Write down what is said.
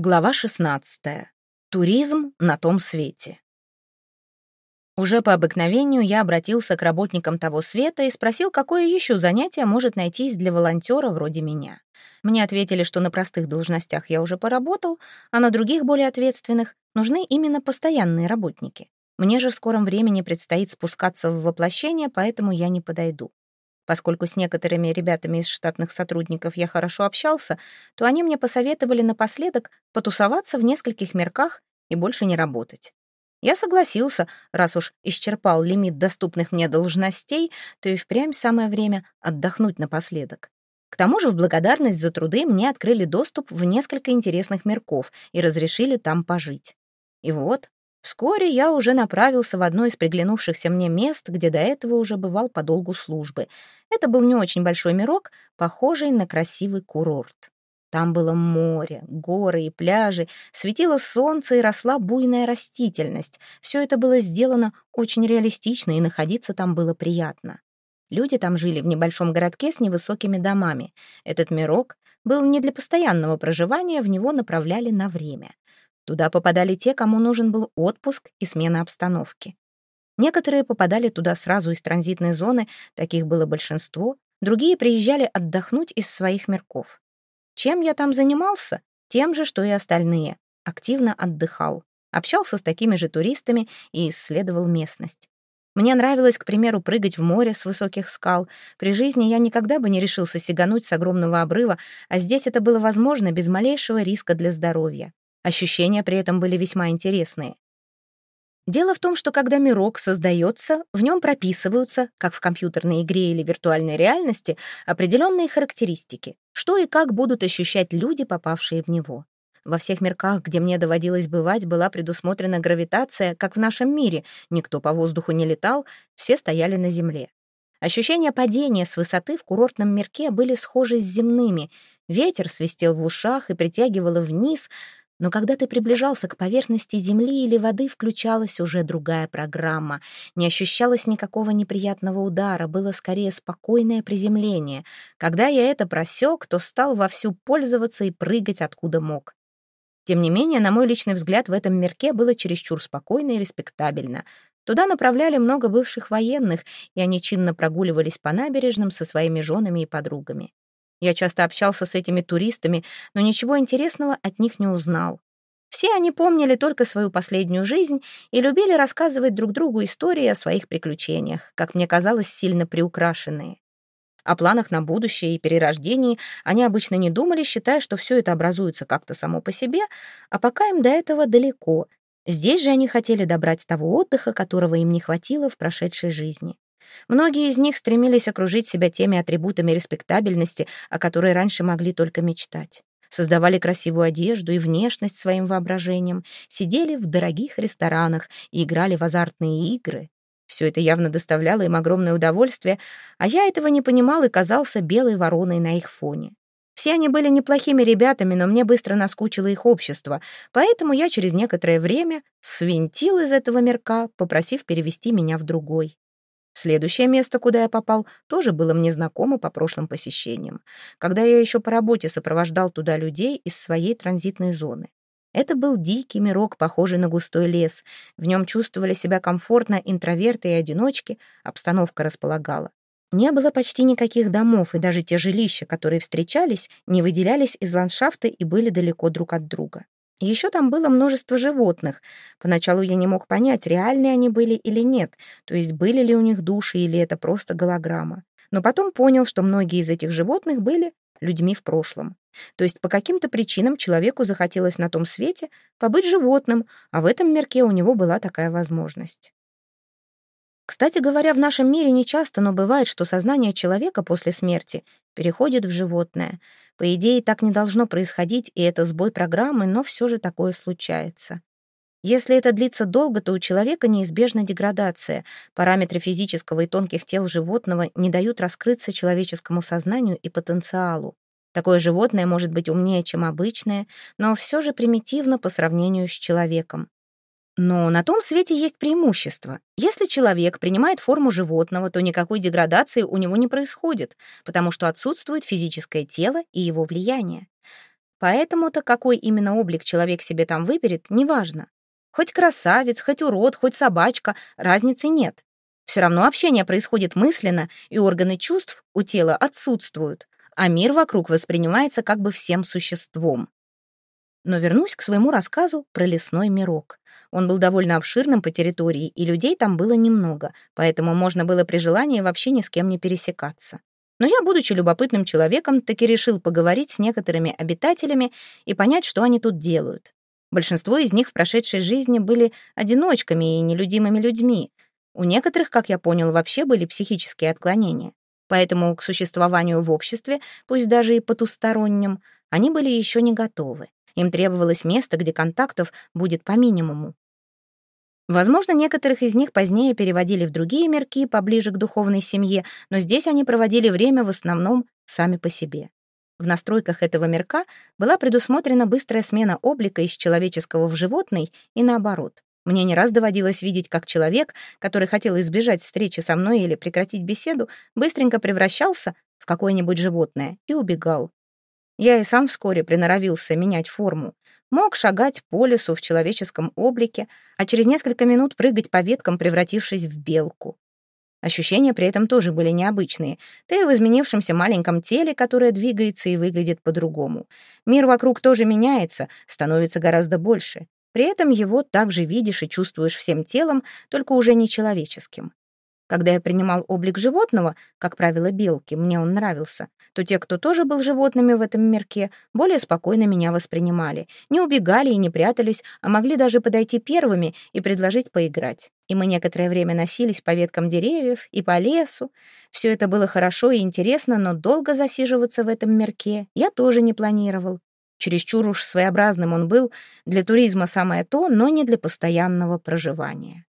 Глава 16. Туризм на том свете. Уже по обыкновению я обратился к работникам того света и спросил, какое еще занятие может найтись для волонтера вроде меня. Мне ответили, что на простых должностях я уже поработал, а на других, более ответственных, нужны именно постоянные работники. Мне же в скором времени предстоит спускаться в воплощение, поэтому я не подойду. Поскольку с некоторыми ребятами из штатных сотрудников я хорошо общался, то они мне посоветовали напоследок потусоваться в нескольких мерках и больше не работать. Я согласился, раз уж исчерпал лимит доступных мне должностей, то и впрямь самое время отдохнуть напоследок. К тому же в благодарность за труды мне открыли доступ в несколько интересных мерков и разрешили там пожить. И вот, Вскоре я уже направился в одно из приглянувшихся мне мест, где до этого уже бывал по долгу службы. Это был не очень большой мирок, похожий на красивый курорт. Там было море, горы и пляжи, светило солнце и росла буйная растительность. Все это было сделано очень реалистично, и находиться там было приятно. Люди там жили в небольшом городке с невысокими домами. Этот мирок был не для постоянного проживания, в него направляли на время. Туда попадали те, кому нужен был отпуск и смена обстановки. Некоторые попадали туда сразу из транзитной зоны, таких было большинство, другие приезжали отдохнуть из своих мирков. Чем я там занимался? Тем же, что и остальные. Активно отдыхал, общался с такими же туристами и исследовал местность. Мне нравилось, к примеру, прыгать в море с высоких скал. При жизни я никогда бы не решился сигануть с огромного обрыва, а здесь это было возможно без малейшего риска для здоровья. Ощущения при этом были весьма интересные. Дело в том, что когда мирок создается, в нем прописываются, как в компьютерной игре или виртуальной реальности, определенные характеристики, что и как будут ощущать люди, попавшие в него. Во всех мирках, где мне доводилось бывать, была предусмотрена гравитация, как в нашем мире. Никто по воздуху не летал, все стояли на земле. Ощущения падения с высоты в курортном мирке были схожи с земными. Ветер свистел в ушах и притягивало вниз, но когда ты приближался к поверхности земли или воды, включалась уже другая программа. Не ощущалось никакого неприятного удара, было скорее спокойное приземление. Когда я это просек, то стал вовсю пользоваться и прыгать откуда мог. Тем не менее, на мой личный взгляд, в этом мирке было чересчур спокойно и респектабельно. Туда направляли много бывших военных, и они чинно прогуливались по набережным со своими женами и подругами. Я часто общался с этими туристами, но ничего интересного от них не узнал. Все они помнили только свою последнюю жизнь и любили рассказывать друг другу истории о своих приключениях, как мне казалось, сильно приукрашенные. О планах на будущее и перерождении они обычно не думали, считая, что все это образуется как-то само по себе, а пока им до этого далеко. Здесь же они хотели добрать того отдыха, которого им не хватило в прошедшей жизни. Многие из них стремились окружить себя теми атрибутами респектабельности, о которой раньше могли только мечтать. Создавали красивую одежду и внешность своим воображением, сидели в дорогих ресторанах и играли в азартные игры. Все это явно доставляло им огромное удовольствие, а я этого не понимал и казался белой вороной на их фоне. Все они были неплохими ребятами, но мне быстро наскучило их общество, поэтому я через некоторое время свинтил из этого мирка, попросив перевести меня в другой. Следующее место, куда я попал, тоже было мне знакомо по прошлым посещениям, когда я еще по работе сопровождал туда людей из своей транзитной зоны. Это был дикий мирок, похожий на густой лес. В нем чувствовали себя комфортно интроверты и одиночки, обстановка располагала. Не было почти никаких домов, и даже те жилища, которые встречались, не выделялись из ландшафта и были далеко друг от друга. Еще там было множество животных. Поначалу я не мог понять, реальные они были или нет, то есть были ли у них души или это просто голограмма. Но потом понял, что многие из этих животных были людьми в прошлом. То есть по каким-то причинам человеку захотелось на том свете побыть животным, а в этом мирке у него была такая возможность. Кстати говоря, в нашем мире не часто, но бывает, что сознание человека после смерти переходит в животное. По идее, так не должно происходить, и это сбой программы, но все же такое случается. Если это длится долго, то у человека неизбежна деградация. Параметры физического и тонких тел животного не дают раскрыться человеческому сознанию и потенциалу. Такое животное может быть умнее, чем обычное, но все же примитивно по сравнению с человеком. Но на том свете есть преимущество. Если человек принимает форму животного, то никакой деградации у него не происходит, потому что отсутствует физическое тело и его влияние. Поэтому-то какой именно облик человек себе там выберет, неважно. Хоть красавец, хоть урод, хоть собачка, разницы нет. Все равно общение происходит мысленно, и органы чувств у тела отсутствуют, а мир вокруг воспринимается как бы всем существом. Но вернусь к своему рассказу про лесной мирок. Он был довольно обширным по территории, и людей там было немного, поэтому можно было при желании вообще ни с кем не пересекаться. Но я, будучи любопытным человеком, таки решил поговорить с некоторыми обитателями и понять, что они тут делают. Большинство из них в прошедшей жизни были одиночками и нелюдимыми людьми, у некоторых, как я понял, вообще были психические отклонения. Поэтому к существованию в обществе, пусть даже и потустороннем, они были еще не готовы. Им требовалось место, где контактов будет по минимуму. Возможно, некоторых из них позднее переводили в другие мирки, поближе к духовной семье, но здесь они проводили время в основном сами по себе. В настройках этого мирка была предусмотрена быстрая смена облика из человеческого в животный и наоборот. Мне не раз доводилось видеть, как человек, который хотел избежать встречи со мной или прекратить беседу, быстренько превращался в какое-нибудь животное и убегал. Я и сам вскоре приноровился менять форму. Мог шагать по лесу в человеческом облике, а через несколько минут прыгать по веткам, превратившись в белку. Ощущения при этом тоже были необычные. Ты в изменившемся маленьком теле, которое двигается и выглядит по-другому. Мир вокруг тоже меняется, становится гораздо больше. При этом его также видишь и чувствуешь всем телом, только уже не человеческим. Когда я принимал облик животного, как правило, белки, мне он нравился, то те, кто тоже был животными в этом мирке, более спокойно меня воспринимали, не убегали и не прятались, а могли даже подойти первыми и предложить поиграть. И мы некоторое время носились по веткам деревьев и по лесу. Все это было хорошо и интересно, но долго засиживаться в этом мирке я тоже не планировал. Чересчур уж своеобразным он был, для туризма самое то, но не для постоянного проживания.